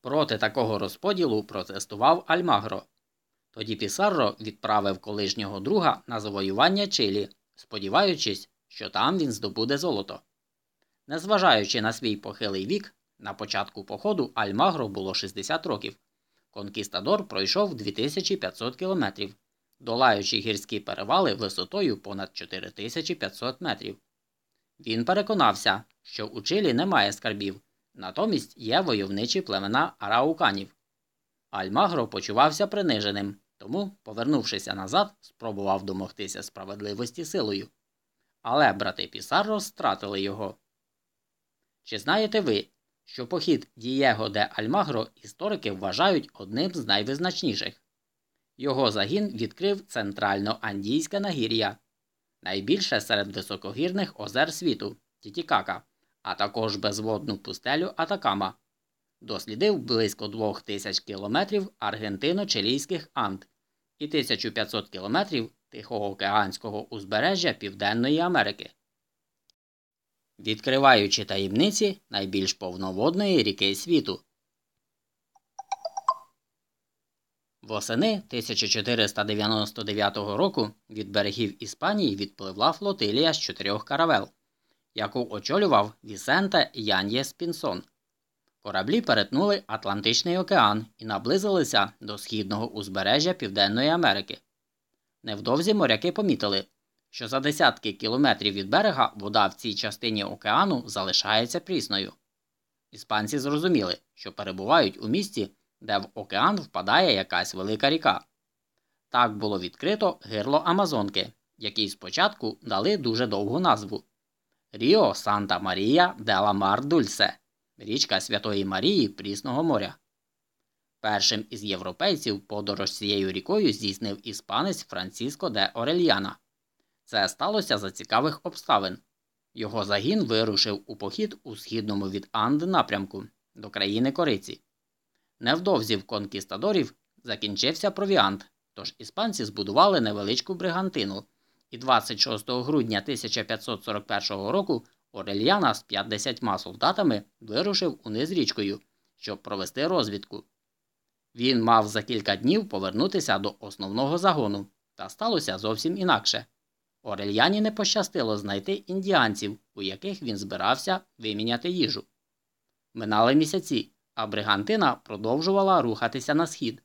Проти такого розподілу протестував Альмагро. Тоді Пісарро відправив колишнього друга на завоювання Чилі, сподіваючись, що там він здобуде золото. Незважаючи на свій похилий вік, на початку походу Альмагро було 60 років. Конкістадор пройшов 2500 кілометрів, долаючи гірські перевали висотою понад 4500 метрів. Він переконався, що у Чилі немає скарбів, натомість є войовничі племена арауканів. Альмагро почувався приниженим, тому, повернувшися назад, спробував домогтися справедливості силою. Але брати Пісарро стратили його. Чи знаєте ви, що похід Дієго де Альмагро історики вважають одним з найвизначніших? Його загін відкрив центрально-андійське нагір'я, найбільше серед високогірних озер світу Тітікака, а також безводну пустелю Атакама. Дослідив близько 2000 кілометрів аргентино-чилійських Анд і 1500 кілометрів Тихоокеанського узбережжя Південної Америки. Відкриваючи таємниці найбільш повноводної ріки світу. Восени 1499 року від берегів Іспанії відпливла флотилія з чотирьох каравел, яку очолював Вісенте Яньєс Пінсон. Кораблі перетнули Атлантичний океан і наблизилися до східного узбережжя Південної Америки. Невдовзі моряки помітили, що за десятки кілометрів від берега вода в цій частині океану залишається прісною. Іспанці зрозуміли, що перебувають у місті, де в океан впадає якась велика ріка. Так було відкрито гирло Амазонки, якій спочатку дали дуже довгу назву Ріо Санта Марія де ла Мар Дульсе річка Святої Марії Прісного моря. Першим із європейців подорож цією рікою здійснив іспанець Франциско де Орельяна. Це сталося за цікавих обставин. Його загін вирушив у похід у східному від Анд напрямку до країни Кориці. Невдовзі в конкістадорів закінчився провіант, тож іспанці збудували невеличку бригантину, і 26 грудня 1541 року Орельяна з 50 солдатами вирушив униз річкою, щоб провести розвідку. Він мав за кілька днів повернутися до основного загону, та сталося зовсім інакше. Орельяні не пощастило знайти індіанців, у яких він збирався виміняти їжу. Минали місяці, а бригантина продовжувала рухатися на схід.